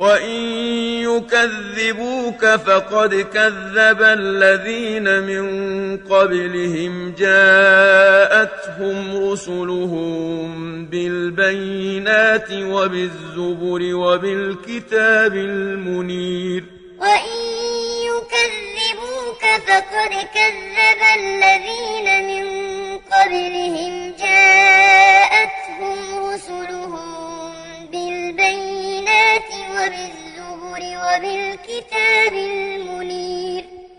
وإن يكذبوك فقد كذب الذين من قبلهم جاءتهم رسلهم بالبينات وبالزبر وبالكتاب المنير وإن يكذبوك فقد كذب وبالزبر وبالكتاب